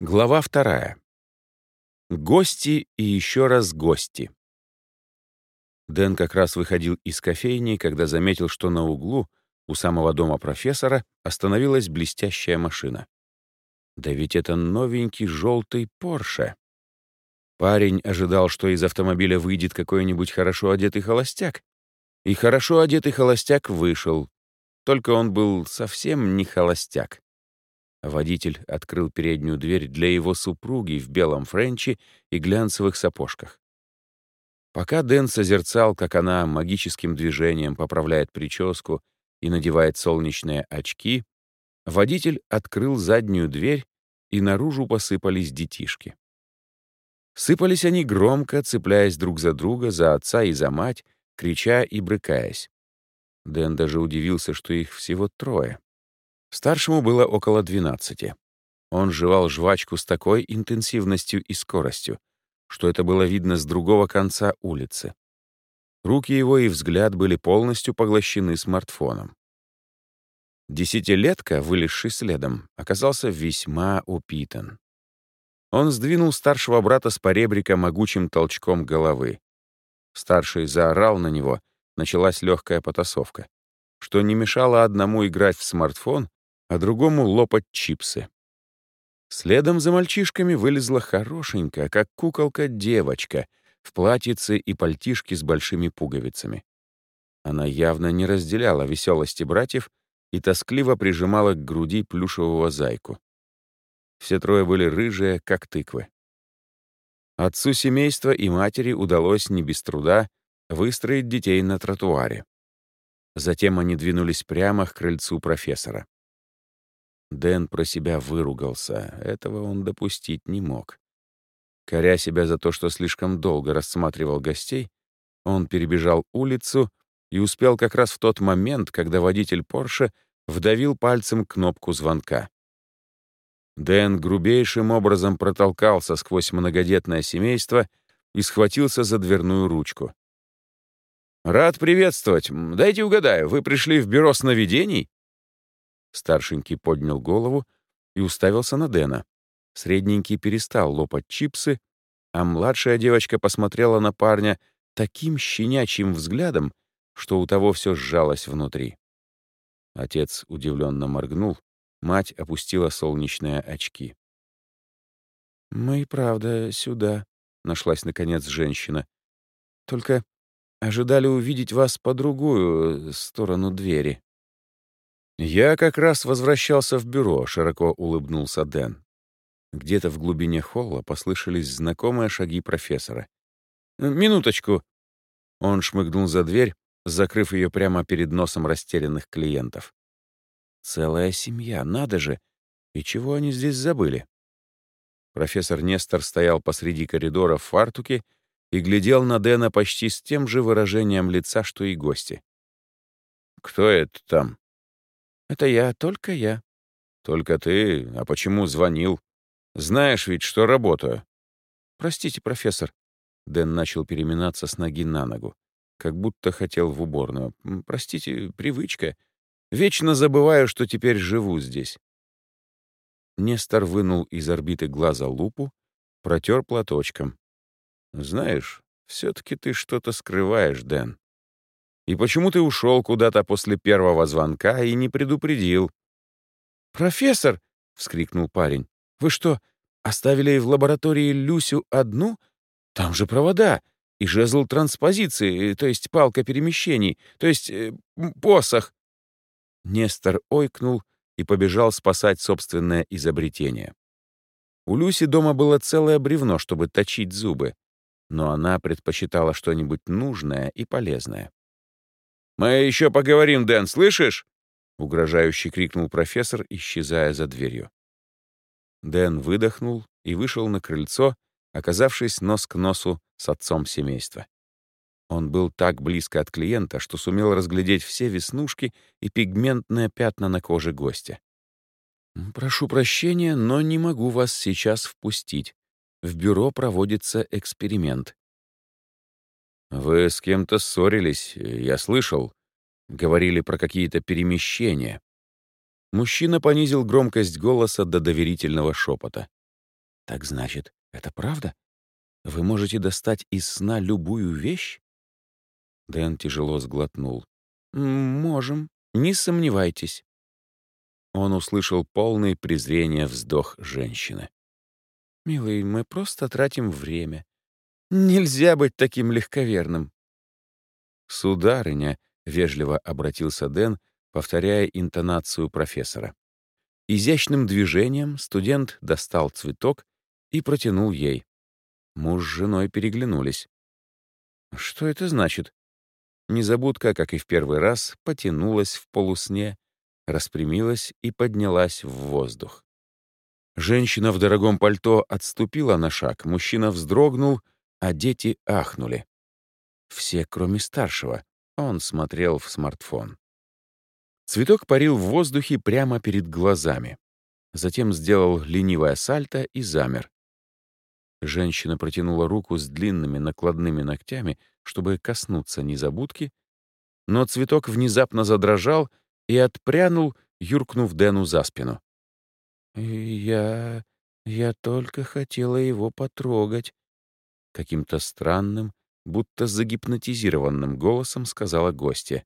Глава вторая. Гости и еще раз гости. Дэн как раз выходил из кофейни, когда заметил, что на углу, у самого дома профессора, остановилась блестящая машина. Да ведь это новенький желтый Порше. Парень ожидал, что из автомобиля выйдет какой-нибудь хорошо одетый холостяк. И хорошо одетый холостяк вышел. Только он был совсем не холостяк. Водитель открыл переднюю дверь для его супруги в белом френче и глянцевых сапожках. Пока Дэн созерцал, как она магическим движением поправляет прическу и надевает солнечные очки, водитель открыл заднюю дверь, и наружу посыпались детишки. Сыпались они громко, цепляясь друг за друга, за отца и за мать, крича и брыкаясь. Дэн даже удивился, что их всего трое. Старшему было около 12. Он жевал жвачку с такой интенсивностью и скоростью, что это было видно с другого конца улицы. Руки его и взгляд были полностью поглощены смартфоном. Десятилетка, вылезший следом, оказался весьма упитан. Он сдвинул старшего брата с поребрика могучим толчком головы. Старший заорал на него, началась легкая потасовка, что не мешало одному играть в смартфон, а другому лопать чипсы. Следом за мальчишками вылезла хорошенькая, как куколка, девочка в платьице и пальтишке с большими пуговицами. Она явно не разделяла веселости братьев и тоскливо прижимала к груди плюшевого зайку. Все трое были рыжие, как тыквы. Отцу семейства и матери удалось не без труда выстроить детей на тротуаре. Затем они двинулись прямо к крыльцу профессора. Дэн про себя выругался. Этого он допустить не мог. Коря себя за то, что слишком долго рассматривал гостей, он перебежал улицу и успел как раз в тот момент, когда водитель Порше вдавил пальцем кнопку звонка. Дэн грубейшим образом протолкался сквозь многодетное семейство и схватился за дверную ручку. «Рад приветствовать. Дайте угадаю, вы пришли в бюро сновидений?» Старшенький поднял голову и уставился на Дэна. Средненький перестал лопать чипсы, а младшая девочка посмотрела на парня таким щенячьим взглядом, что у того все сжалось внутри. Отец удивленно моргнул, мать опустила солнечные очки. «Мы и правда сюда», — нашлась, наконец, женщина. «Только ожидали увидеть вас по другую сторону двери». «Я как раз возвращался в бюро», — широко улыбнулся Дэн. Где-то в глубине холла послышались знакомые шаги профессора. «Минуточку!» Он шмыгнул за дверь, закрыв ее прямо перед носом растерянных клиентов. «Целая семья, надо же! И чего они здесь забыли?» Профессор Нестор стоял посреди коридора в фартуке и глядел на Дэна почти с тем же выражением лица, что и гости. «Кто это там?» «Это я, только я». «Только ты? А почему звонил? Знаешь ведь, что работаю». «Простите, профессор». Дэн начал переминаться с ноги на ногу, как будто хотел в уборную. «Простите, привычка. Вечно забываю, что теперь живу здесь». Нестор вынул из орбиты глаза лупу, протер платочком. «Знаешь, все-таки ты что-то скрываешь, Дэн. И почему ты ушел куда-то после первого звонка и не предупредил?» «Профессор!» — вскрикнул парень. «Вы что, оставили в лаборатории Люсю одну? Там же провода и жезл транспозиции, то есть палка перемещений, то есть э, посох». Нестор ойкнул и побежал спасать собственное изобретение. У Люси дома было целое бревно, чтобы точить зубы, но она предпочитала что-нибудь нужное и полезное. «Мы еще поговорим, Дэн, слышишь?» — угрожающе крикнул профессор, исчезая за дверью. Дэн выдохнул и вышел на крыльцо, оказавшись нос к носу с отцом семейства. Он был так близко от клиента, что сумел разглядеть все веснушки и пигментные пятна на коже гостя. «Прошу прощения, но не могу вас сейчас впустить. В бюро проводится эксперимент. «Вы с кем-то ссорились, я слышал. Говорили про какие-то перемещения». Мужчина понизил громкость голоса до доверительного шепота. «Так значит, это правда? Вы можете достать из сна любую вещь?» Дэн тяжело сглотнул. «Можем, не сомневайтесь». Он услышал полный презрения вздох женщины. «Милый, мы просто тратим время. Нельзя быть таким легковерным». «Сударыня», — вежливо обратился Дэн, повторяя интонацию профессора. Изящным движением студент достал цветок и протянул ей. Муж с женой переглянулись. «Что это значит?» Незабудка, как и в первый раз, потянулась в полусне, распрямилась и поднялась в воздух. Женщина в дорогом пальто отступила на шаг, мужчина вздрогнул, а дети ахнули. Все, кроме старшего. Он смотрел в смартфон. Цветок парил в воздухе прямо перед глазами. Затем сделал ленивое сальто и замер. Женщина протянула руку с длинными накладными ногтями, чтобы коснуться незабудки, но цветок внезапно задрожал и отпрянул, юркнув Дэну за спину. «Я... я только хотела его потрогать», — каким-то странным, будто загипнотизированным голосом сказала гостья.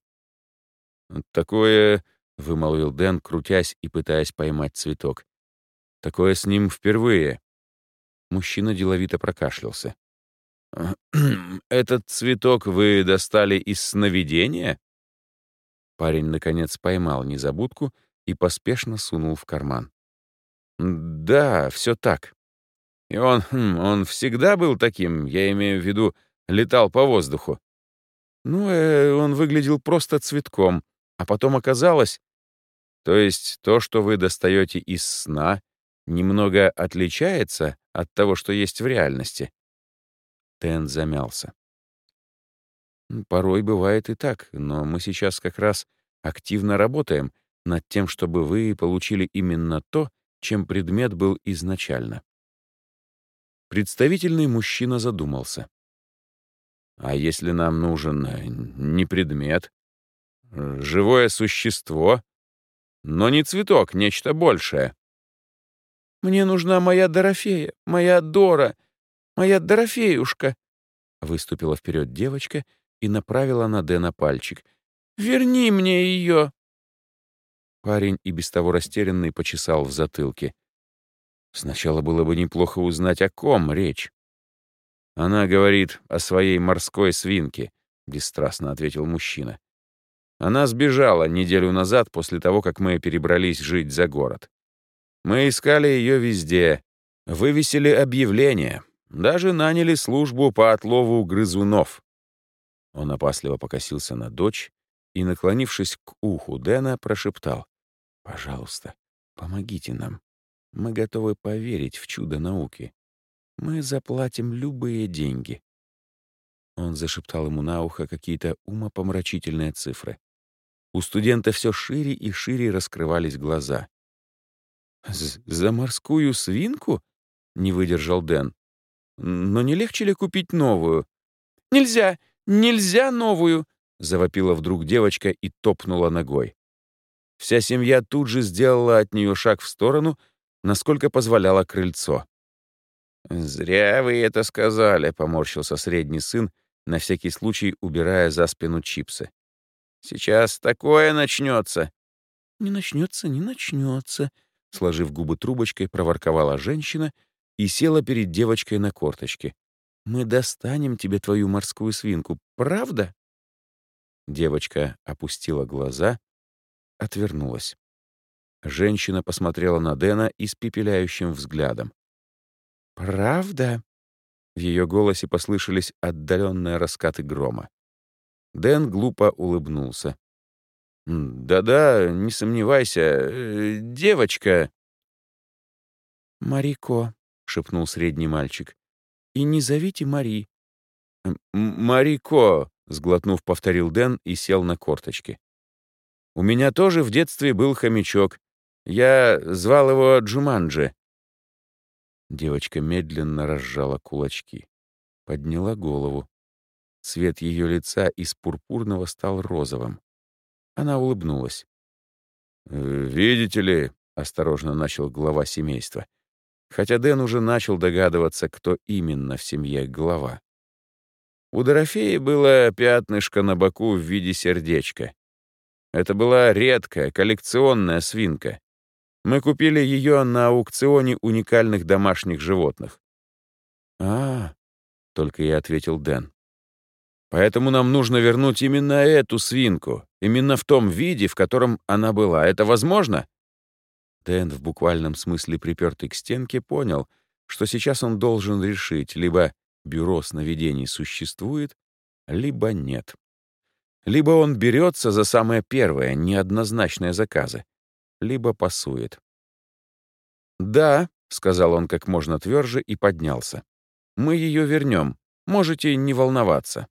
«Такое...» — вымолвил Дэн, крутясь и пытаясь поймать цветок. «Такое с ним впервые». Мужчина деловито прокашлялся. «Этот цветок вы достали из сновидения?» Парень, наконец, поймал незабудку и поспешно сунул в карман. «Да, все так. И он, хм, он всегда был таким, я имею в виду, летал по воздуху. Ну, э, он выглядел просто цветком, а потом оказалось... То есть то, что вы достаете из сна, немного отличается от того, что есть в реальности. Тен замялся. Порой бывает и так, но мы сейчас как раз активно работаем над тем, чтобы вы получили именно то, чем предмет был изначально. Представительный мужчина задумался. А если нам нужен э, не предмет, живое существо, но не цветок, нечто большее? «Мне нужна моя Дорофея, моя Дора, моя Дорофеюшка!» Выступила вперед девочка и направила на Дэна пальчик. «Верни мне ее!» Парень и без того растерянный почесал в затылке. Сначала было бы неплохо узнать, о ком речь. «Она говорит о своей морской свинке», — бесстрастно ответил мужчина. «Она сбежала неделю назад после того, как мы перебрались жить за город. Мы искали ее везде, вывесили объявление, даже наняли службу по отлову грызунов». Он опасливо покосился на дочь и, наклонившись к уху Дэна, прошептал. «Пожалуйста, помогите нам. Мы готовы поверить в чудо науки. Мы заплатим любые деньги». Он зашептал ему на ухо какие-то умопомрачительные цифры. У студента все шире и шире раскрывались глаза. «За морскую свинку?» — не выдержал Дэн. «Но не легче ли купить новую?» «Нельзя! Нельзя новую!» — завопила вдруг девочка и топнула ногой. Вся семья тут же сделала от нее шаг в сторону, насколько позволяло крыльцо. «Зря вы это сказали», — поморщился средний сын, на всякий случай убирая за спину чипсы. «Сейчас такое начнется». «Не начнется, не начнется», — сложив губы трубочкой, проворковала женщина и села перед девочкой на корточке. «Мы достанем тебе твою морскую свинку, правда?» Девочка опустила глаза, отвернулась. Женщина посмотрела на Дэна испепеляющим взглядом. «Правда?» В ее голосе послышались отдаленные раскаты грома. Дэн глупо улыбнулся. «Да-да, не сомневайся, э, девочка...» «Марико», — шепнул средний мальчик. «И не зовите Мари». «Марико», — сглотнув, повторил Дэн и сел на корточки. «У меня тоже в детстве был хомячок. Я звал его Джуманджи. Девочка медленно разжала кулачки. Подняла голову. Цвет ее лица из пурпурного стал розовым. Она улыбнулась. «Видите ли», — осторожно начал глава семейства, хотя Дэн уже начал догадываться, кто именно в семье глава. У Дорофеи было пятнышко на боку в виде сердечка. Это была редкая коллекционная свинка. Мы купили ее на аукционе уникальных домашних животных. «А, — только и ответил Дэн. «Поэтому нам нужно вернуть именно эту свинку, именно в том виде, в котором она была. Это возможно?» Дэн, в буквальном смысле припертый к стенке, понял, что сейчас он должен решить, либо бюро сновидений существует, либо нет. Либо он берется за самое первое, неоднозначное заказы, либо пасует. «Да», — сказал он как можно тверже и поднялся. «Мы ее вернем. Можете не волноваться».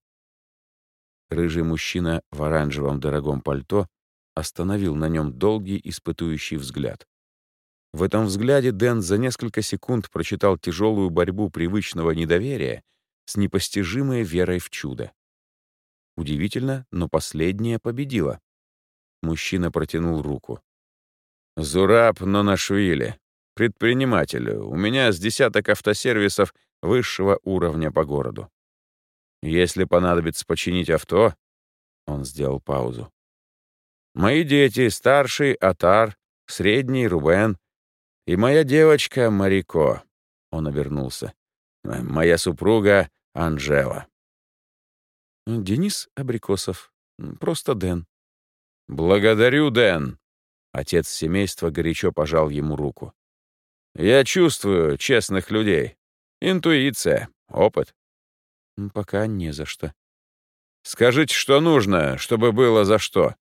Рыжий мужчина в оранжевом дорогом пальто остановил на нем долгий испытующий взгляд. В этом взгляде Дэн за несколько секунд прочитал тяжелую борьбу привычного недоверия с непостижимой верой в чудо. Удивительно, но последняя победила. Мужчина протянул руку. «Зураб Нонашвили, предприниматель. У меня с десяток автосервисов высшего уровня по городу. Если понадобится починить авто...» Он сделал паузу. «Мои дети, старший Атар, средний Рубен, и моя девочка Марико, он обернулся. Моя супруга Анжела. Денис Абрикосов. Просто Дэн. Благодарю, Дэн. Отец семейства горячо пожал ему руку. Я чувствую честных людей. Интуиция, опыт. Пока не за что. Скажите, что нужно, чтобы было за что.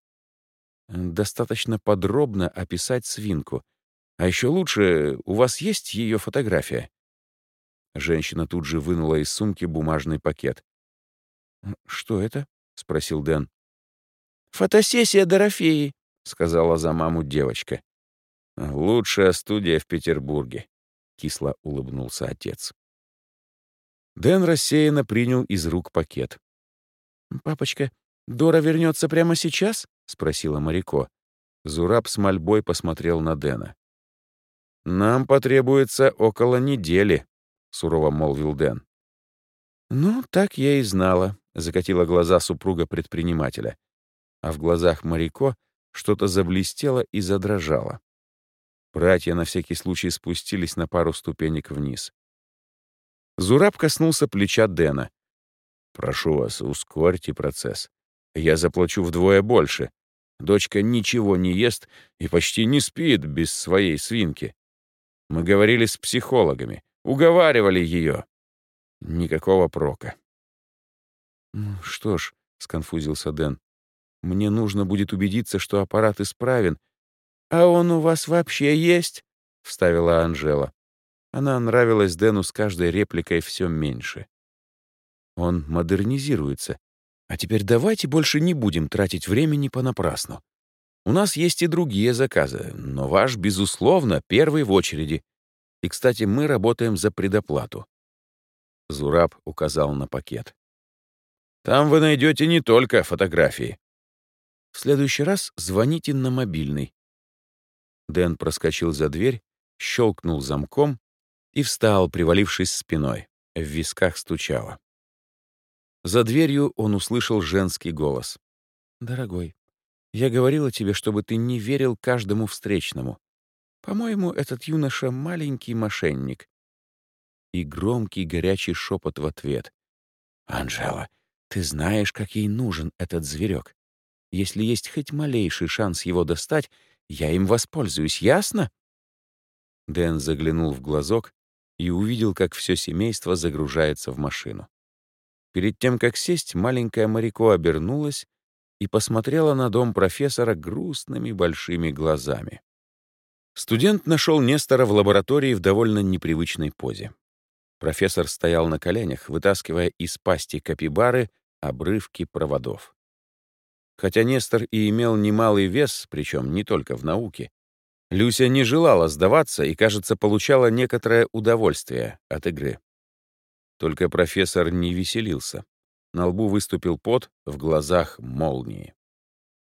Достаточно подробно описать свинку — а еще лучше, у вас есть ее фотография?» Женщина тут же вынула из сумки бумажный пакет. «Что это?» — спросил Дэн. «Фотосессия Дорофеи», — сказала за маму девочка. «Лучшая студия в Петербурге», — кисло улыбнулся отец. Дэн рассеянно принял из рук пакет. «Папочка, Дора вернется прямо сейчас?» — спросила Марико. Зураб с мольбой посмотрел на Дэна. «Нам потребуется около недели», — сурово молвил Дэн. «Ну, так я и знала», — закатила глаза супруга предпринимателя. А в глазах Марико что-то заблестело и задрожало. Братья на всякий случай спустились на пару ступенек вниз. Зураб коснулся плеча Дэна. «Прошу вас, ускорьте процесс. Я заплачу вдвое больше. Дочка ничего не ест и почти не спит без своей свинки. Мы говорили с психологами, уговаривали ее. Никакого прока. «Что ж», — сконфузился Дэн, — «мне нужно будет убедиться, что аппарат исправен». «А он у вас вообще есть?» — вставила Анжела. Она нравилась Дэну с каждой репликой все меньше. Он модернизируется. А теперь давайте больше не будем тратить времени понапрасну. У нас есть и другие заказы, но ваш, безусловно, первый в очереди. И, кстати, мы работаем за предоплату. Зураб указал на пакет. Там вы найдете не только фотографии. В следующий раз звоните на мобильный. Дэн проскочил за дверь, щелкнул замком и встал, привалившись спиной. В висках стучало. За дверью он услышал женский голос. «Дорогой, я говорила тебе, чтобы ты не верил каждому встречному. По-моему, этот юноша — маленький мошенник. И громкий горячий шепот в ответ. «Анжела, ты знаешь, как ей нужен этот зверек. Если есть хоть малейший шанс его достать, я им воспользуюсь, ясно?» Дэн заглянул в глазок и увидел, как все семейство загружается в машину. Перед тем, как сесть, маленькая Марико обернулась и посмотрела на дом профессора грустными большими глазами. Студент нашел Нестора в лаборатории в довольно непривычной позе. Профессор стоял на коленях, вытаскивая из пасти капибары обрывки проводов. Хотя Нестор и имел немалый вес, причем не только в науке, Люся не желала сдаваться и, кажется, получала некоторое удовольствие от игры. Только профессор не веселился. На лбу выступил пот, в глазах — молнии.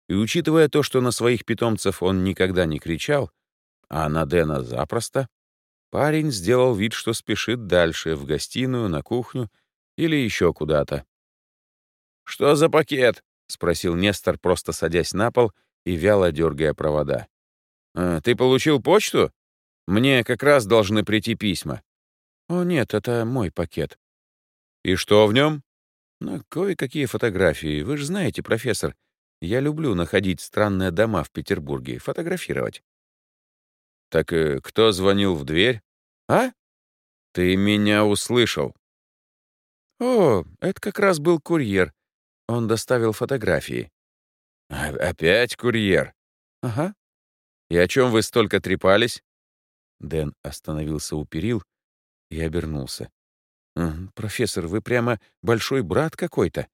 И учитывая то, что на своих питомцев он никогда не кричал, а на Дэна запросто, Парень сделал вид, что спешит дальше, в гостиную, на кухню или еще куда-то. «Что за пакет?» — спросил Нестор, просто садясь на пол и вяло дергая провода. «А, «Ты получил почту? Мне как раз должны прийти письма». «О, нет, это мой пакет». «И что в нем?» «Ну, кое-какие фотографии. Вы же знаете, профессор, я люблю находить странные дома в Петербурге, фотографировать». «Так э, кто звонил в дверь?» «А?» «Ты меня услышал». «О, это как раз был курьер. Он доставил фотографии». А, «Опять курьер?» «Ага». «И о чем вы столько трепались?» Дэн остановился у перил и обернулся. «Профессор, вы прямо большой брат какой-то.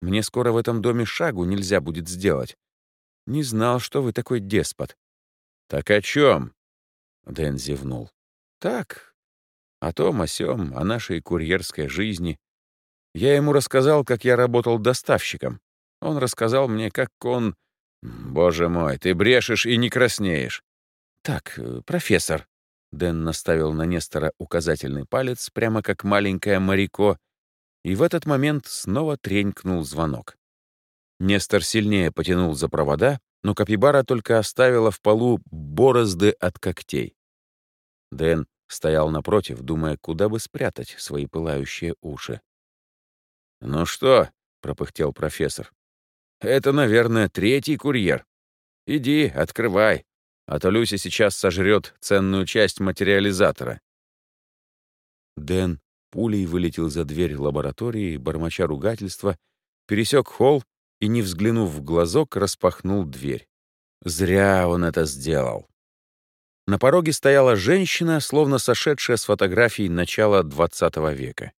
Мне скоро в этом доме шагу нельзя будет сделать. Не знал, что вы такой деспот». «Так о чем? Дэн зевнул. «Так, о том, о сём, о нашей курьерской жизни. Я ему рассказал, как я работал доставщиком. Он рассказал мне, как он... Боже мой, ты брешешь и не краснеешь. Так, э, профессор. Дэн наставил на Нестора указательный палец, прямо как маленькое моряко, и в этот момент снова тренькнул звонок. Нестор сильнее потянул за провода, но капибара только оставила в полу борозды от когтей. Дэн стоял напротив, думая, куда бы спрятать свои пылающие уши. «Ну что?» — пропыхтел профессор. «Это, наверное, третий курьер. Иди, открывай, а то Люся сейчас сожрет ценную часть материализатора». Дэн пулей вылетел за дверь лаборатории, бормоча ругательства, пересек холл и, не взглянув в глазок, распахнул дверь. Зря он это сделал. На пороге стояла женщина, словно сошедшая с фотографий начала XX века.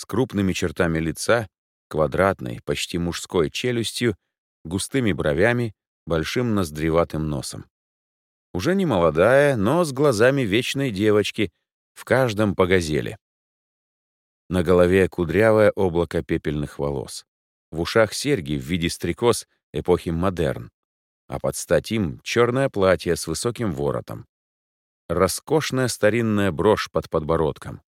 С крупными чертами лица, квадратной, почти мужской челюстью, густыми бровями, большим ноздреватым носом. Уже не молодая, но с глазами вечной девочки, в каждом по газели. На голове кудрявое облако пепельных волос. В ушах серьги в виде стрекоз эпохи модерн, а под стать им черное платье с высоким воротом роскошная старинная брошь под подбородком,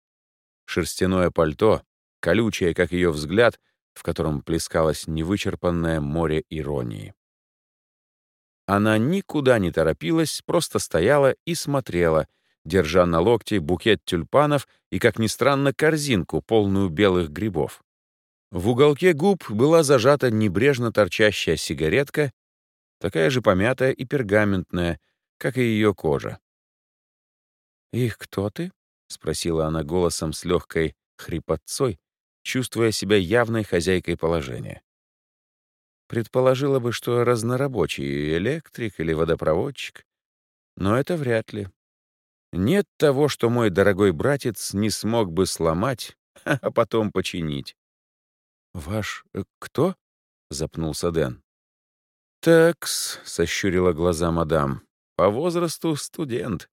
шерстяное пальто, колючее, как ее взгляд, в котором плескалось невычерпанное море иронии. Она никуда не торопилась, просто стояла и смотрела, держа на локте букет тюльпанов и, как ни странно, корзинку, полную белых грибов. В уголке губ была зажата небрежно торчащая сигаретка, такая же помятая и пергаментная, как и ее кожа. «Их кто ты?» — спросила она голосом с легкой хрипотцой, чувствуя себя явной хозяйкой положения. Предположила бы, что разнорабочий электрик или водопроводчик, но это вряд ли. Нет того, что мой дорогой братец не смог бы сломать, а потом починить. «Ваш э, кто?» — запнулся Дэн. «Такс», — сощурила глаза мадам, — «по возрасту студент.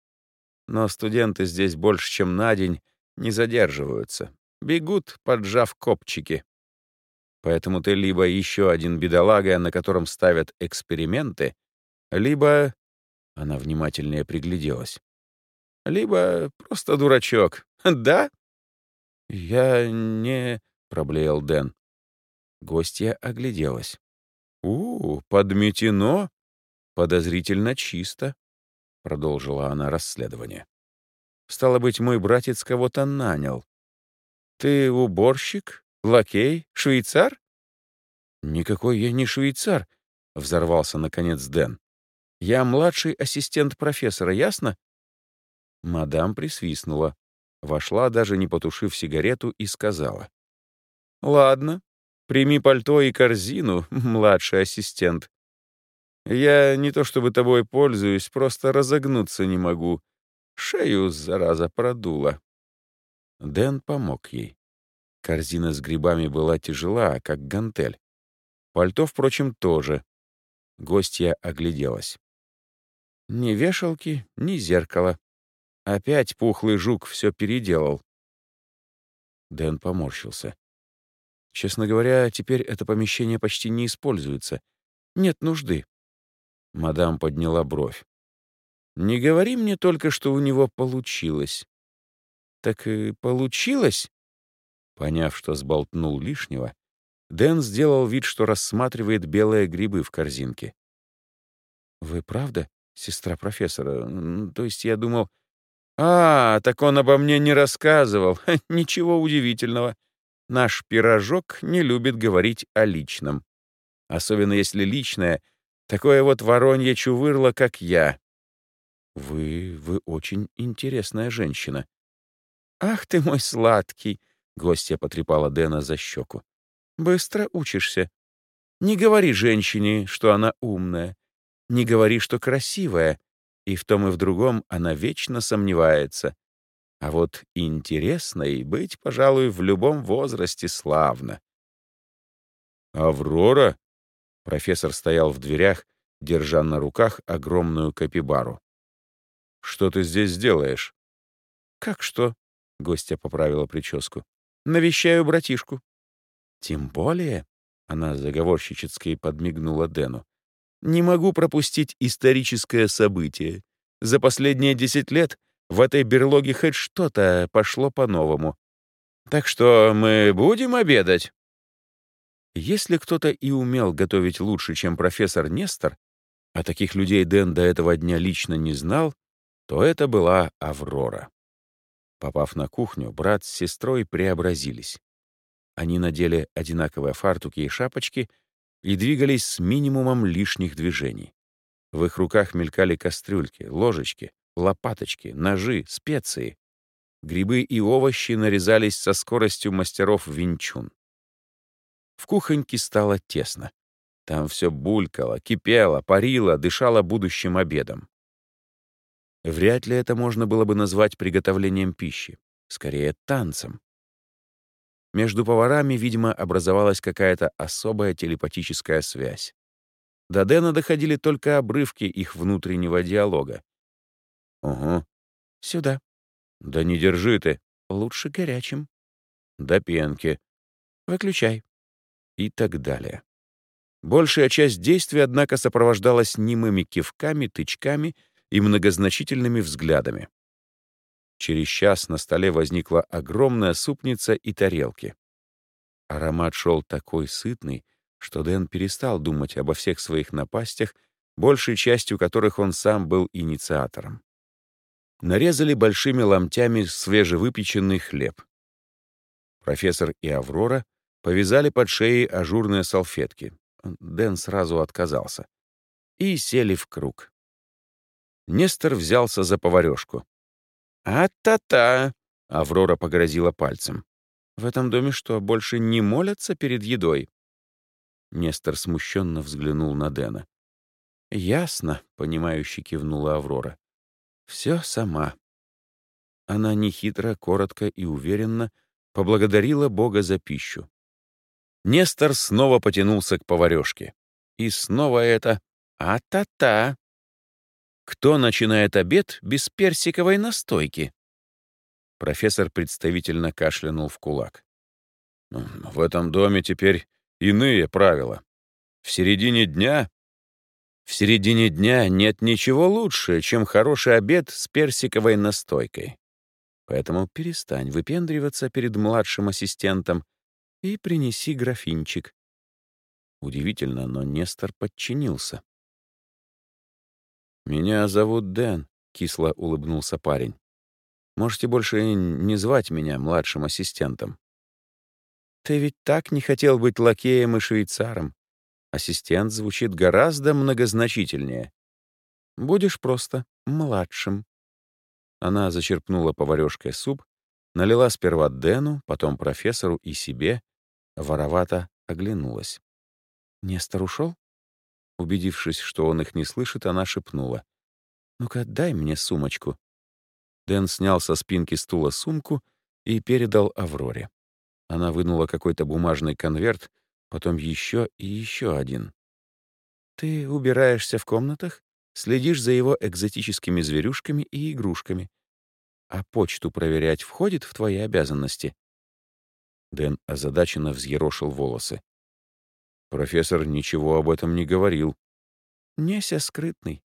Но студенты здесь больше, чем на день, не задерживаются. Бегут, поджав копчики. Поэтому ты либо еще один бедолага, на котором ставят эксперименты, либо... Она внимательнее пригляделась. Либо просто дурачок. Да? Я не... — проблеял Дэн. Гостья огляделась. «У, подметено. Подозрительно чисто. — продолжила она расследование. «Стало быть, мой братец кого-то нанял. Ты уборщик? Лакей? Швейцар?» «Никакой я не швейцар», — взорвался, наконец, Дэн. «Я младший ассистент профессора, ясно?» Мадам присвистнула, вошла, даже не потушив сигарету, и сказала. «Ладно, прими пальто и корзину, младший ассистент. Я не то чтобы тобой пользуюсь, просто разогнуться не могу. Шею, зараза, продула». Дэн помог ей. Корзина с грибами была тяжела, как гантель. Пальто, впрочем, тоже. Гостья огляделась. Ни вешалки, ни зеркала. Опять пухлый жук все переделал. Дэн поморщился. Честно говоря, теперь это помещение почти не используется. Нет нужды. Мадам подняла бровь. Не говори мне только, что у него получилось. Так и получилось? Поняв, что сболтнул лишнего, Дэн сделал вид, что рассматривает белые грибы в корзинке. «Вы правда, сестра профессора? То есть я думал...» «А, так он обо мне не рассказывал. Ничего удивительного. Наш пирожок не любит говорить о личном. Особенно если личное — такое вот воронье чувырло, как я. Вы... вы очень интересная женщина. Ах ты мой сладкий!» — гостья потрепала Дэна за щеку. «Быстро учишься. Не говори женщине, что она умная. Не говори, что красивая. И в том и в другом она вечно сомневается. А вот интересной быть, пожалуй, в любом возрасте славно. «Аврора?» Профессор стоял в дверях, держа на руках огромную капибару. «Что ты здесь делаешь?» «Как что?» — гостья поправила прическу. «Навещаю братишку». «Тем более...» — она заговорщически подмигнула Дэну. «Не могу пропустить историческое событие. За последние десять лет в этой берлоге хоть что-то пошло по-новому. Так что мы будем обедать?» Если кто-то и умел готовить лучше, чем профессор Нестор, а таких людей Дэн до этого дня лично не знал, то это была Аврора. Попав на кухню, брат с сестрой преобразились. Они надели одинаковые фартуки и шапочки и двигались с минимумом лишних движений. В их руках мелькали кастрюльки, ложечки, лопаточки, ножи, специи. Грибы и овощи нарезались со скоростью мастеров винчун. В кухоньке стало тесно. Там все булькало, кипело, парило, дышало будущим обедом. Вряд ли это можно было бы назвать приготовлением пищи. Скорее, танцем. Между поварами, видимо, образовалась какая-то особая телепатическая связь. До Дэна доходили только обрывки их внутреннего диалога. «Угу. Сюда». «Да не держи ты». «Лучше горячим». «До пенки». «Выключай». И так далее. Большая часть действий, однако, сопровождалась немыми кивками, тычками и многозначительными взглядами. Через час на столе возникла огромная супница и тарелки. Аромат шел такой сытный, что Дэн перестал думать обо всех своих напастях, большей частью которых он сам был инициатором нарезали большими ломтями свежевыпеченный хлеб. Профессор и Аврора повязали под шеей ажурные салфетки. Дэн сразу отказался. И сели в круг. Нестор взялся за поварёшку. «А-та-та!» — Аврора погрозила пальцем. «В этом доме что, больше не молятся перед едой?» Нестор смущенно взглянул на Дэна. «Ясно», — понимающе кивнула Аврора. Все сама. Она нехитро, коротко и уверенно поблагодарила Бога за пищу. Нестор снова потянулся к поварёшке. И снова это «А-та-та». Кто начинает обед без персиковой настойки? Профессор представительно кашлянул в кулак. В этом доме теперь иные правила. В середине дня в середине дня нет ничего лучше, чем хороший обед с персиковой настойкой. Поэтому перестань выпендриваться перед младшим ассистентом и принеси графинчик. Удивительно, но Нестор подчинился. «Меня зовут Дэн», — кисло улыбнулся парень. «Можете больше не звать меня младшим ассистентом». «Ты ведь так не хотел быть лакеем и швейцаром», Ассистент звучит гораздо многозначительнее. Будешь просто младшим. Она зачерпнула поварёшкой суп, налила сперва Дэну, потом профессору и себе, воровато оглянулась. «Нестор ушел?» Убедившись, что он их не слышит, она шепнула. «Ну-ка, дай мне сумочку». Дэн снял со спинки стула сумку и передал Авроре. Она вынула какой-то бумажный конверт, потом еще и еще один. Ты убираешься в комнатах, следишь за его экзотическими зверюшками и игрушками. А почту проверять входит в твои обязанности? Дэн озадаченно взъерошил волосы. Профессор ничего об этом не говорил. Неся скрытный.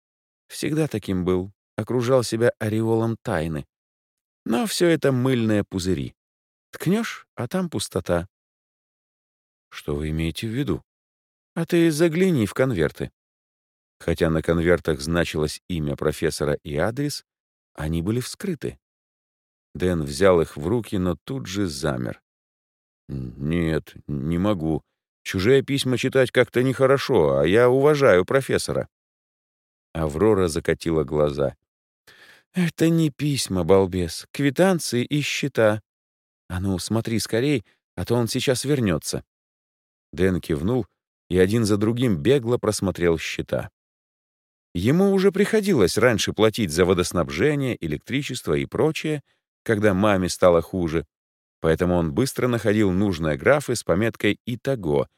Всегда таким был. окружал себя ореолом тайны. Но все это мыльные пузыри. Ткнешь, а там пустота. Что вы имеете в виду? А ты загляни в конверты. Хотя на конвертах значилось имя профессора и адрес, они были вскрыты. Дэн взял их в руки, но тут же замер. «Нет, не могу. Чужие письма читать как-то нехорошо, а я уважаю профессора». Аврора закатила глаза. «Это не письма, балбес. Квитанции и счета. А ну, смотри скорей, а то он сейчас вернется. Дэн кивнул и один за другим бегло просмотрел счета. Ему уже приходилось раньше платить за водоснабжение, электричество и прочее, когда маме стало хуже, поэтому он быстро находил нужные графы с пометкой «Итого».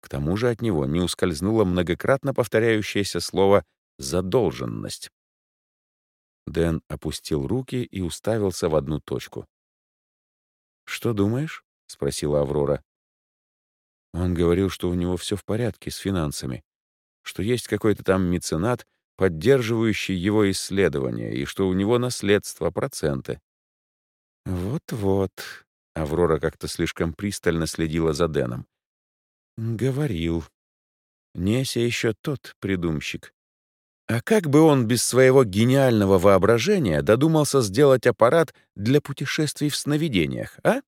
К тому же от него не ускользнуло многократно повторяющееся слово «задолженность». Дэн опустил руки и уставился в одну точку. «Что думаешь?» — спросила Аврора. Он говорил, что у него все в порядке с финансами, что есть какой-то там меценат, поддерживающий его исследования, и что у него наследство, проценты. «Вот-вот», — Аврора как-то слишком пристально следила за Дэном. «Говорил. Неся еще тот придумщик. А как бы он без своего гениального воображения додумался сделать аппарат для путешествий в сновидениях, а?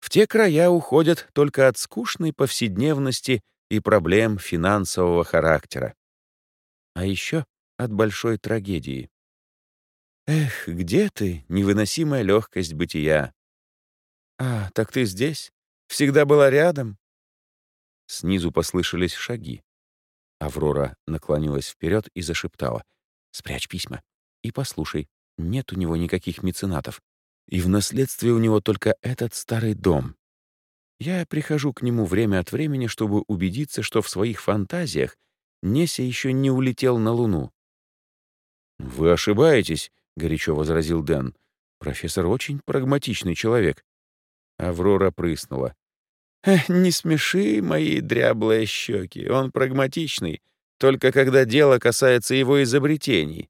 В те края уходят только от скучной повседневности и проблем финансового характера. А еще от большой трагедии. Эх, где ты, невыносимая легкость бытия? А, так ты здесь? Всегда была рядом? Снизу послышались шаги. Аврора наклонилась вперед и зашептала. «Спрячь письма. И послушай, нет у него никаких меценатов. И в наследстве у него только этот старый дом. Я прихожу к нему время от времени, чтобы убедиться, что в своих фантазиях Неся еще не улетел на Луну. «Вы ошибаетесь», — горячо возразил Дэн. «Профессор очень прагматичный человек». Аврора прыснула. «Не смеши мои дряблые щеки. Он прагматичный, только когда дело касается его изобретений».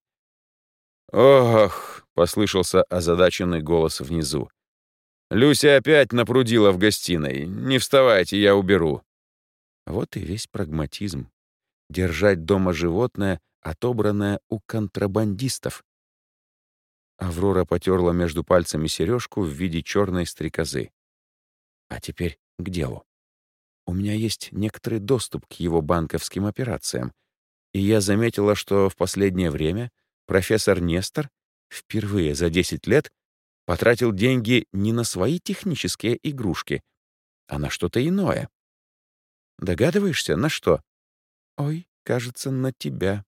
«Ох!» — послышался озадаченный голос внизу. «Люся опять напрудила в гостиной. Не вставайте, я уберу». Вот и весь прагматизм. Держать дома животное, отобранное у контрабандистов. Аврора потерла между пальцами сережку в виде черной стрекозы. А теперь к делу. У меня есть некоторый доступ к его банковским операциям, и я заметила, что в последнее время профессор Нестор впервые за 10 лет потратил деньги не на свои технические игрушки, а на что-то иное. Догадываешься, на что? Ой, кажется, на тебя.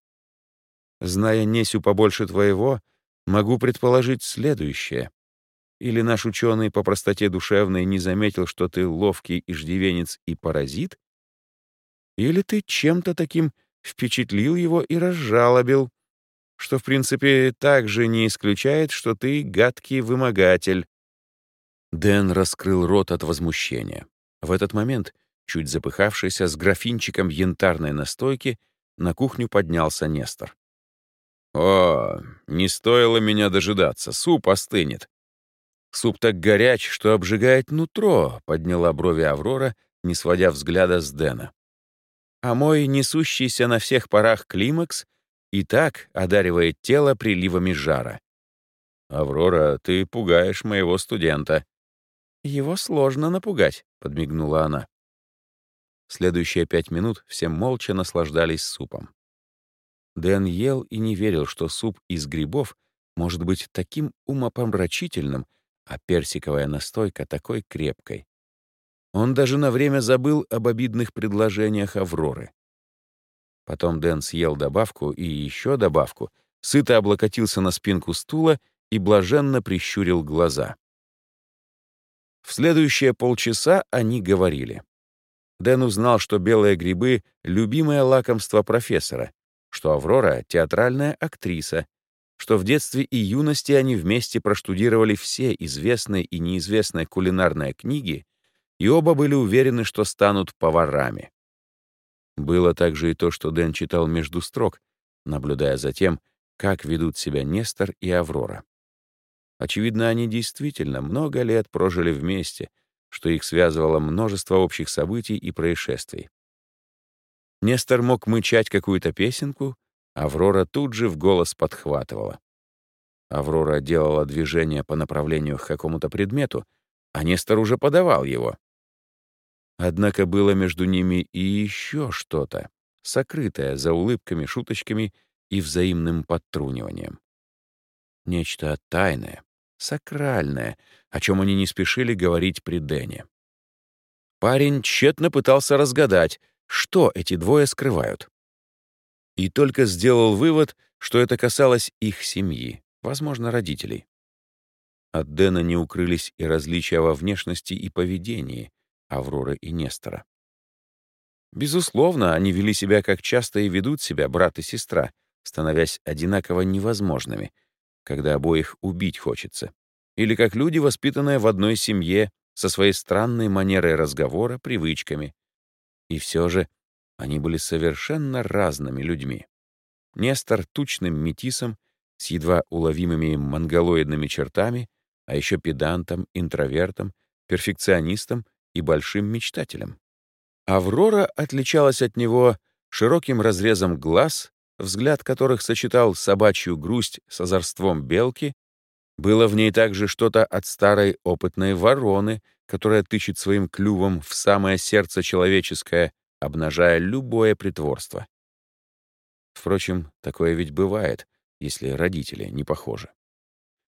Зная Несю побольше твоего, могу предположить следующее. Или наш ученый по простоте душевной не заметил, что ты ловкий иждивенец и паразит? Или ты чем-то таким впечатлил его и разжалобил, что, в принципе, также не исключает, что ты гадкий вымогатель. Дэн раскрыл рот от возмущения. В этот момент, чуть запыхавшийся, с графинчиком янтарной настойки, на кухню поднялся Нестор. «О, не стоило меня дожидаться, суп остынет. Суп так горяч, что обжигает нутро, подняла брови Аврора, не сводя взгляда с Дэна. А мой несущийся на всех парах климакс и так одаривает тело приливами жара. «Аврора, ты пугаешь моего студента». «Его сложно напугать», — подмигнула она. Следующие пять минут все молча наслаждались супом. Дэн ел и не верил, что суп из грибов может быть таким умопомрачительным, а персиковая настойка такой крепкой. Он даже на время забыл об обидных предложениях Авроры. Потом Дэн съел добавку и еще добавку, сыто облокотился на спинку стула и блаженно прищурил глаза. В следующие полчаса они говорили. Дэн узнал, что белые грибы — любимое лакомство профессора, что Аврора — театральная актриса, что в детстве и юности они вместе проштудировали все известные и неизвестные кулинарные книги и оба были уверены, что станут поварами. Было также и то, что Дэн читал между строк, наблюдая за тем, как ведут себя Нестор и Аврора. Очевидно, они действительно много лет прожили вместе, что их связывало множество общих событий и происшествий. Нестор мог мычать какую-то песенку, Аврора тут же в голос подхватывала. Аврора делала движение по направлению к какому-то предмету, а Нестор уже подавал его. Однако было между ними и еще что-то, сокрытое за улыбками, шуточками и взаимным подтруниванием. Нечто тайное, сакральное, о чем они не спешили говорить при Дэне. Парень тщетно пытался разгадать, что эти двое скрывают. И только сделал вывод, что это касалось их семьи, возможно, родителей. От Дэна не укрылись и различия во внешности и поведении Авроры и Нестора. Безусловно, они вели себя как часто и ведут себя брат и сестра, становясь одинаково невозможными, когда обоих убить хочется, или как люди, воспитанные в одной семье, со своей странной манерой разговора, привычками. И все же они были совершенно разными людьми. Нестор — тучным метисом, с едва уловимыми монголоидными чертами, а еще педантом, интровертом, перфекционистом и большим мечтателем. Аврора отличалась от него широким разрезом глаз, взгляд которых сочетал собачью грусть с озорством белки, было в ней также что-то от старой опытной вороны, которая тычет своим клювом в самое сердце человеческое, обнажая любое притворство. Впрочем, такое ведь бывает, если родители не похожи.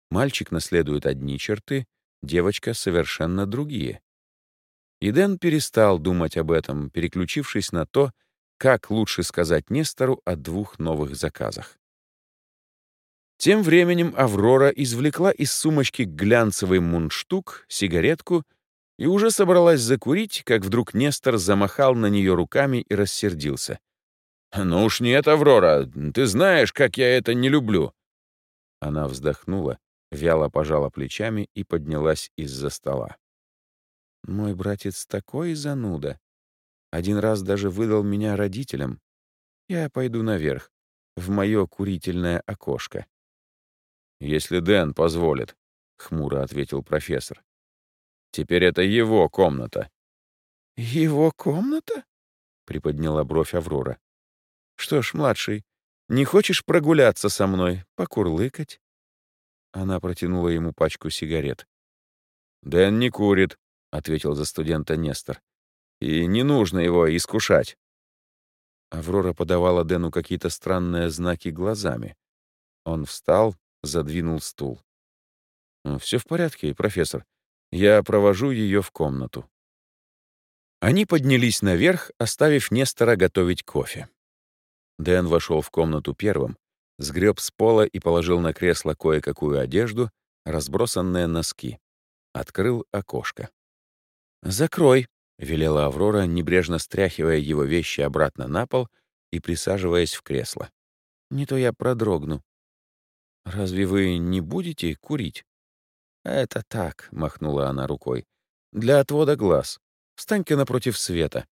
Мальчик наследует одни черты, девочка — совершенно другие. И Дэн перестал думать об этом, переключившись на то, как лучше сказать Нестору о двух новых заказах. Тем временем Аврора извлекла из сумочки глянцевый мундштук, сигаретку и уже собралась закурить, как вдруг Нестор замахал на нее руками и рассердился. «Ну уж нет, Аврора, ты знаешь, как я это не люблю». Она вздохнула, вяло пожала плечами и поднялась из-за стола. «Мой братец такой зануда. Один раз даже выдал меня родителям. Я пойду наверх, в мое курительное окошко». «Если Дэн позволит», — хмуро ответил профессор. «Теперь это его комната». «Его комната?» — приподняла бровь Аврора. «Что ж, младший, не хочешь прогуляться со мной, покурлыкать?» Она протянула ему пачку сигарет. «Дэн не курит», — ответил за студента Нестор. «И не нужно его искушать». Аврора подавала Дэну какие-то странные знаки глазами. Он встал, задвинул стул. «Все в порядке, профессор. Я провожу ее в комнату». Они поднялись наверх, оставив Нестора готовить кофе. Дэн вошел в комнату первым, сгреб с пола и положил на кресло кое-какую одежду, разбросанные носки. Открыл окошко. «Закрой», — велела Аврора, небрежно стряхивая его вещи обратно на пол и присаживаясь в кресло. «Не то я продрогну». «Разве вы не будете курить?» «Это так», — махнула она рукой. «Для отвода глаз. Встань-ка напротив света.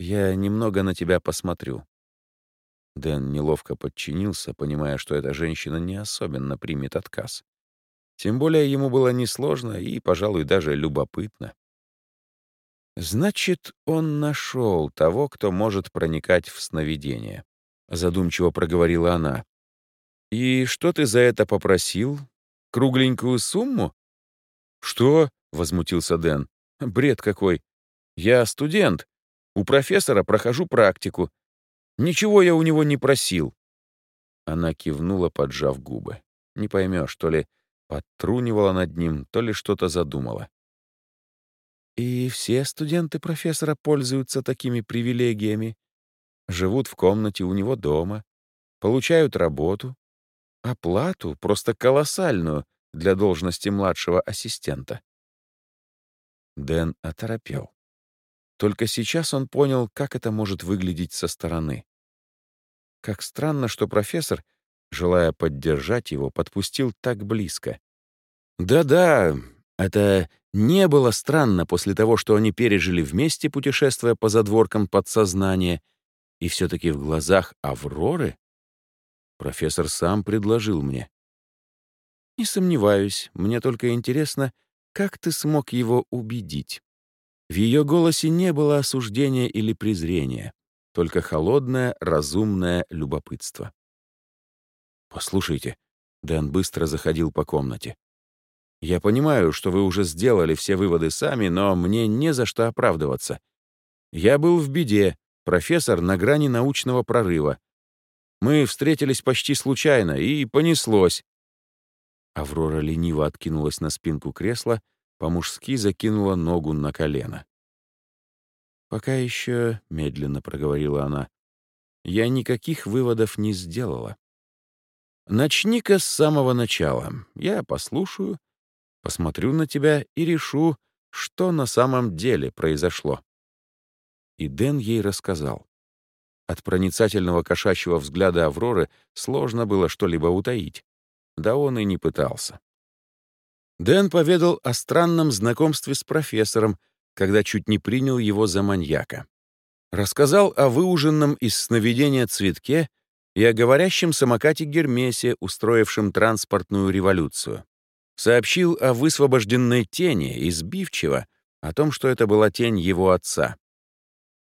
Я немного на тебя посмотрю». Дэн неловко подчинился, понимая, что эта женщина не особенно примет отказ. Тем более ему было несложно и, пожалуй, даже любопытно. «Значит, он нашел того, кто может проникать в сновидение», — задумчиво проговорила она. «И что ты за это попросил? Кругленькую сумму?» «Что?» — возмутился Дэн. «Бред какой! Я студент. У профессора прохожу практику. Ничего я у него не просил». Она кивнула, поджав губы. Не поймешь, то ли подтрунивала над ним, то ли что-то задумала. «И все студенты профессора пользуются такими привилегиями. Живут в комнате у него дома, получают работу, оплату, просто колоссальную, для должности младшего ассистента». Дэн оторопел. Только сейчас он понял, как это может выглядеть со стороны. Как странно, что профессор, желая поддержать его, подпустил так близко. Да-да, это не было странно после того, что они пережили вместе, путешествуя по задворкам подсознания, и все-таки в глазах Авроры Профессор сам предложил мне. Не сомневаюсь, мне только интересно, как ты смог его убедить. В ее голосе не было осуждения или презрения, только холодное, разумное любопытство. «Послушайте», — Дэн быстро заходил по комнате. «Я понимаю, что вы уже сделали все выводы сами, но мне не за что оправдываться. Я был в беде, профессор на грани научного прорыва. Мы встретились почти случайно, и понеслось». Аврора лениво откинулась на спинку кресла, по-мужски закинула ногу на колено. «Пока еще», — медленно проговорила она, — «я никаких выводов не сделала. Начни-ка с самого начала. Я послушаю, посмотрю на тебя и решу, что на самом деле произошло». И Дэн ей рассказал. От проницательного кошачьего взгляда Авроры сложно было что-либо утаить. Да он и не пытался. Дэн поведал о странном знакомстве с профессором, когда чуть не принял его за маньяка. Рассказал о выуженном из сновидения цветке и о говорящем самокате Гермесе, устроившем транспортную революцию. Сообщил о высвобожденной тени, избивчиво, о том, что это была тень его отца.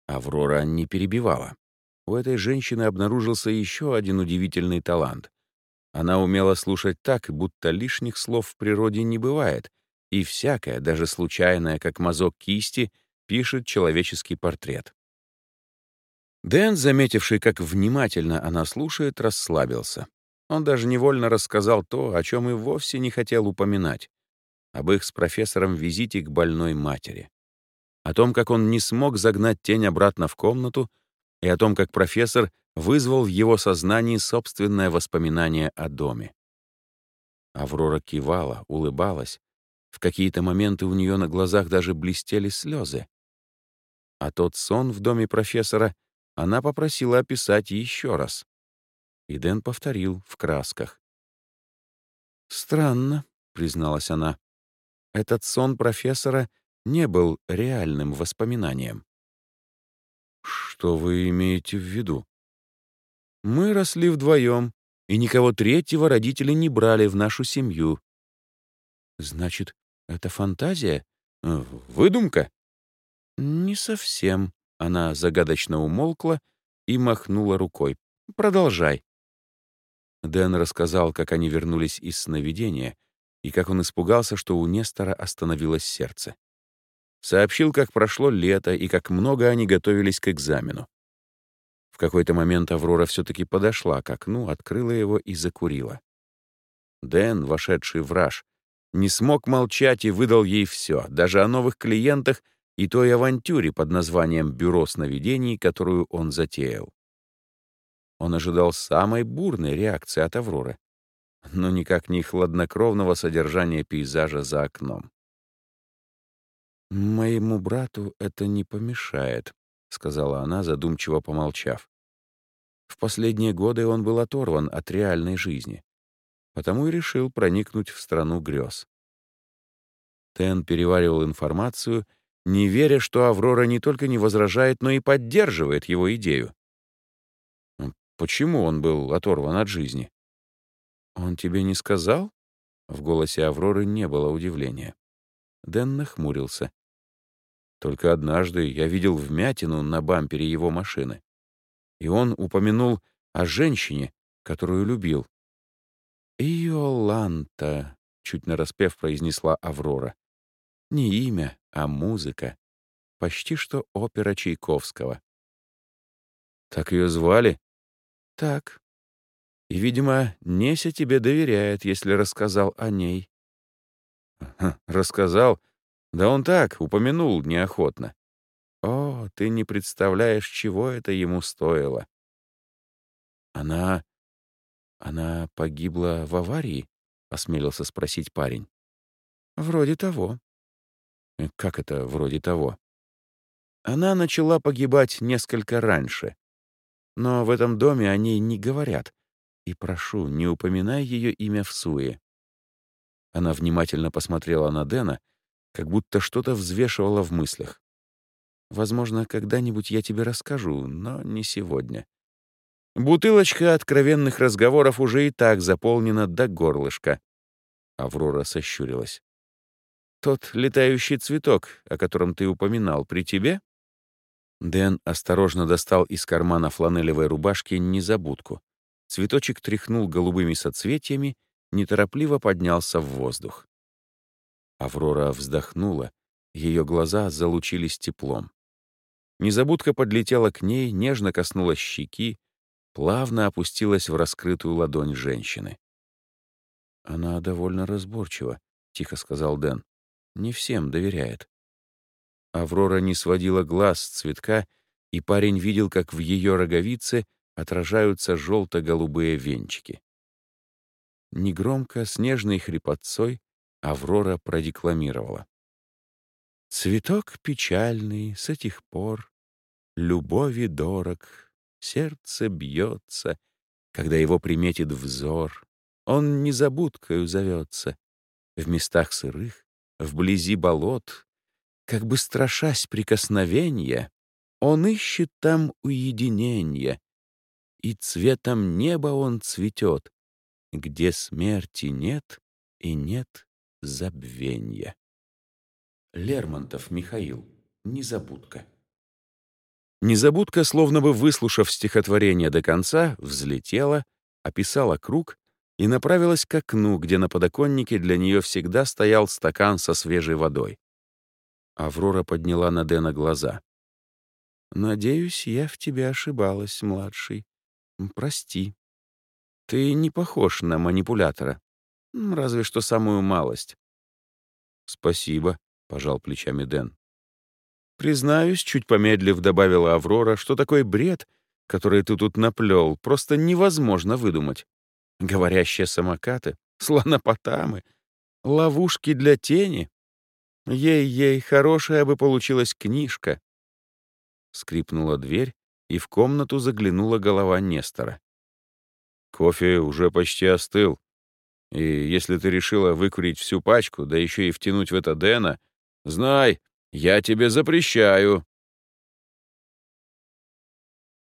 Аврора не перебивала. У этой женщины обнаружился еще один удивительный талант. Она умела слушать так, будто лишних слов в природе не бывает, и всякое, даже случайное, как мазок кисти, пишет человеческий портрет. Дэн, заметивший, как внимательно она слушает, расслабился. Он даже невольно рассказал то, о чем и вовсе не хотел упоминать, об их с профессором визите к больной матери, о том, как он не смог загнать тень обратно в комнату, и о том, как профессор вызвал в его сознании собственное воспоминание о доме. Аврора кивала, улыбалась. В какие-то моменты у нее на глазах даже блестели слезы. А тот сон в доме профессора она попросила описать еще раз. И Дэн повторил в красках. «Странно», — призналась она. «Этот сон профессора не был реальным воспоминанием». «Что вы имеете в виду?» Мы росли вдвоем, и никого третьего родители не брали в нашу семью. Значит, это фантазия? Э, выдумка? Не совсем. Она загадочно умолкла и махнула рукой. Продолжай. Дэн рассказал, как они вернулись из сновидения и как он испугался, что у Нестора остановилось сердце. Сообщил, как прошло лето и как много они готовились к экзамену. В какой-то момент Аврора все-таки подошла к окну, открыла его и закурила. Дэн, вошедший в раж, не смог молчать и выдал ей все, даже о новых клиентах и той авантюре под названием «Бюро сновидений», которую он затеял. Он ожидал самой бурной реакции от Авроры, но никак не хладнокровного содержания пейзажа за окном. «Моему брату это не помешает», — сказала она, задумчиво помолчав. В последние годы он был оторван от реальной жизни, потому и решил проникнуть в страну грез. Тен переваривал информацию, не веря, что Аврора не только не возражает, но и поддерживает его идею. Почему он был оторван от жизни? «Он тебе не сказал?» В голосе Авроры не было удивления. Дэн нахмурился. Только однажды я видел вмятину на бампере его машины. И он упомянул о женщине, которую любил. «Иоланта», — чуть нараспев произнесла Аврора. «Не имя, а музыка. Почти что опера Чайковского». «Так ее звали?» «Так. И, видимо, Неся тебе доверяет, если рассказал о ней». «Рассказал? Да он так, упомянул неохотно. О, ты не представляешь, чего это ему стоило. Она... она погибла в аварии? Осмелился спросить парень. Вроде того. Э, как это вроде того? Она начала погибать несколько раньше. Но в этом доме о ней не говорят. И прошу, не упоминай ее имя в суе. Она внимательно посмотрела на Дэна, как будто что-то взвешивала в мыслях. Возможно, когда-нибудь я тебе расскажу, но не сегодня. Бутылочка откровенных разговоров уже и так заполнена до горлышка. Аврора сощурилась. «Тот летающий цветок, о котором ты упоминал, при тебе?» Дэн осторожно достал из кармана фланелевой рубашки незабудку. Цветочек тряхнул голубыми соцветиями, неторопливо поднялся в воздух. Аврора вздохнула, ее глаза залучились теплом. Незабудка подлетела к ней, нежно коснулась щеки, плавно опустилась в раскрытую ладонь женщины. «Она довольно разборчива», — тихо сказал Дэн. «Не всем доверяет». Аврора не сводила глаз с цветка, и парень видел, как в ее роговице отражаются желто-голубые венчики. Негромко, с нежной хрипотцой Аврора продекламировала. «Цветок печальный с этих пор, любови дорог, сердце бьется, когда его приметит взор. Он незабудкою зовется. В местах сырых, вблизи болот, как бы страшась прикосновения, он ищет там уединения, и цветом неба он цветет, где смерти нет и нет забвенья. Лермонтов Михаил. Незабудка. Незабудка, словно бы выслушав стихотворение до конца, взлетела, описала круг и направилась к окну, где на подоконнике для нее всегда стоял стакан со свежей водой. Аврора подняла на Дэна глаза. «Надеюсь, я в тебе ошибалась, младший. Прости. Ты не похож на манипулятора. Разве что самую малость». «Спасибо», — пожал плечами Дэн. «Признаюсь», — чуть помедлив добавила Аврора, что такой бред, который ты тут наплел, просто невозможно выдумать. Говорящие самокаты, слонопотамы, ловушки для тени. Ей-ей, хорошая бы получилась книжка. Скрипнула дверь, и в комнату заглянула голова Нестора. «Кофе уже почти остыл. И если ты решила выкурить всю пачку, да еще и втянуть в это Дэна, знай, я тебе запрещаю».